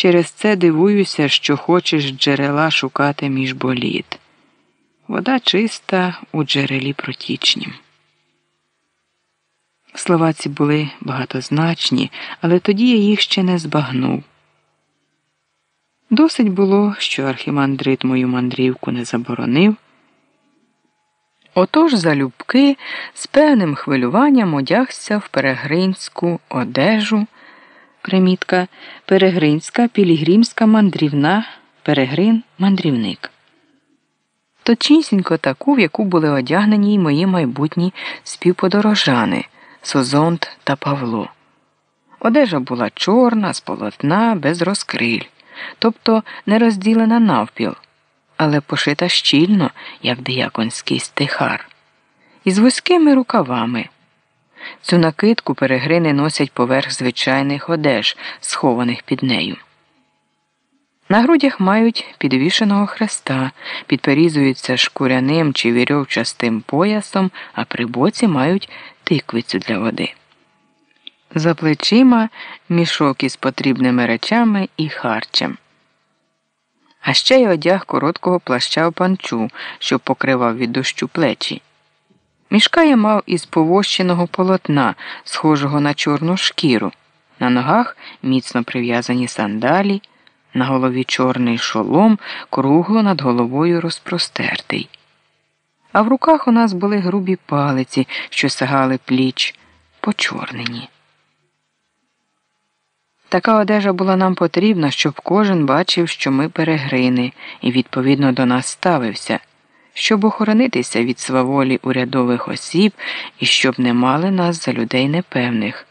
Через це дивуюся, що хочеш джерела шукати між боліт. Вода чиста у джерелі протічнім. Слова ці були багатозначні, але тоді я їх ще не збагнув. Досить було, що архімандрит мою мандрівку не заборонив. Отож залюбки з певним хвилюванням одягся в перегринську одежу. Примітка Перегринська, пілігримська мандрівна, перегрин мандрівник. Точнісінько таку, в яку були одягнені й мої майбутні співподорожани Созонт та Павло. Одежа була чорна, з полотна, без розкриль, тобто не розділена навпіл, але пошита щільно, як дияконський стихар, із вузькими рукавами. Цю накидку перегрини носять поверх звичайних одеж, схованих під нею. На грудях мають підвішеного хреста, підперізуються шкуряним чи вірьовчастим поясом, а при боці мають тиквицю для води. За плечима мішок із потрібними речами і харчем. А ще й одяг короткого плаща в панчу, що покривав від дощу плечі. Мішка я мав із повощеного полотна, схожого на чорну шкіру, на ногах міцно прив'язані сандалі, на голові чорний шолом, кругло над головою розпростертий. А в руках у нас були грубі палиці, що сагали пліч, почорнені. Така одежа була нам потрібна, щоб кожен бачив, що ми перегрини, і відповідно до нас ставився щоб охоронитися від сваволі урядових осіб і щоб не мали нас за людей непевних.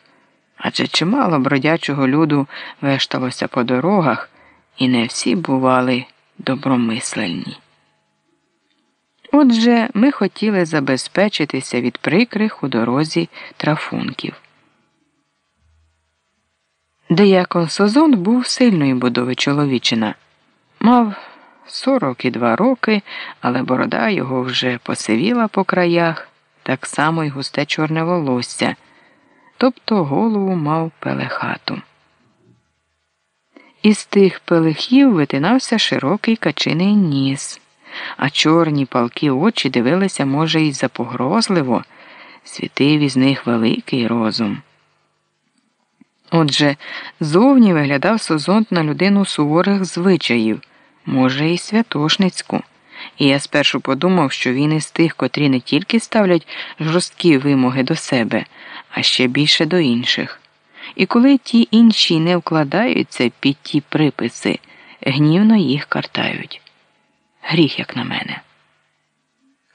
Адже чимало бродячого люду вешталося по дорогах, і не всі бували добромисленні. Отже, ми хотіли забезпечитися від прикрих у дорозі трафунків. Деякон Созон був сильної будови чоловічина, мав сорок і два роки, але борода його вже посивіла по краях, так само й густе чорне волосся, тобто голову мав пелехату. Із тих пелехів витинався широкий качиний ніс, а чорні палки очі дивилися, може, й запогрозливо, світив із них великий розум. Отже, зовні виглядав Созонт на людину суворих звичаїв може, і святошницьку. І я спершу подумав, що він із тих, котрі не тільки ставлять жорсткі вимоги до себе, а ще більше до інших. І коли ті інші не вкладаються під ті приписи, гнівно їх картають. Гріх, як на мене.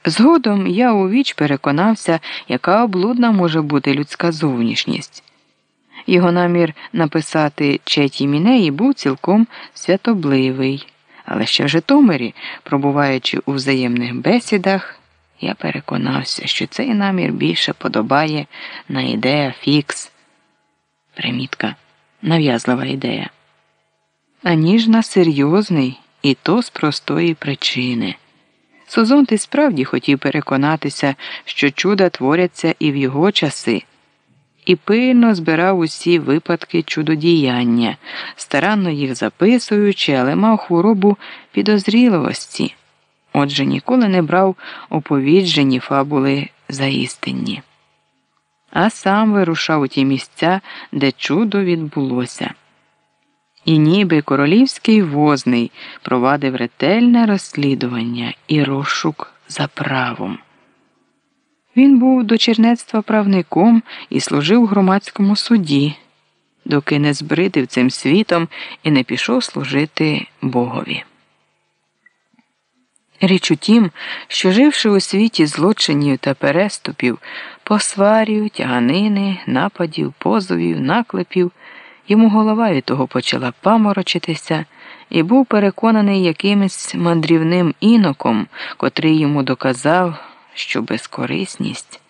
Згодом я у віч переконався, яка облудна може бути людська зовнішність. Його намір написати Четі Мінеї був цілком святобливий. Але ще в Житомирі, пробуваючи у взаємних бесідах, я переконався, що цей намір більше подобає на ідея фікс, примітка, нав'язлива ідея, аніж на серйозний і то з простої причини. Созонт і справді хотів переконатися, що чуда творяться і в його часи і пильно збирав усі випадки чудодіяння, старанно їх записуючи, але мав хворобу підозріливості. Отже, ніколи не брав оповіджені фабули за істинні. А сам вирушав у ті місця, де чудо відбулося. І ніби королівський возний провадив ретельне розслідування і розшук за правом. Він був до чернецтва правником і служив у громадському суді, доки не збридив цим світом і не пішов служити Богові. Річ у тім, що живши у світі злочинів та переступів, посварів, тяганини, нападів, позовів, наклепів, йому голова від того почала паморочитися і був переконаний якимось мандрівним іноком, котрий йому доказав що безкорисність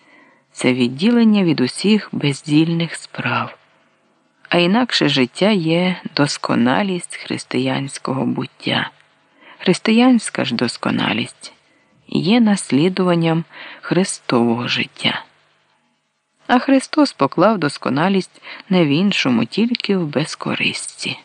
це відділення від усіх бездільних справ, а інакше життя є досконалість християнського буття. Християнська ж досконалість є наслідуванням Христового життя. А Христос поклав досконалість не в іншому, тільки в безкористі.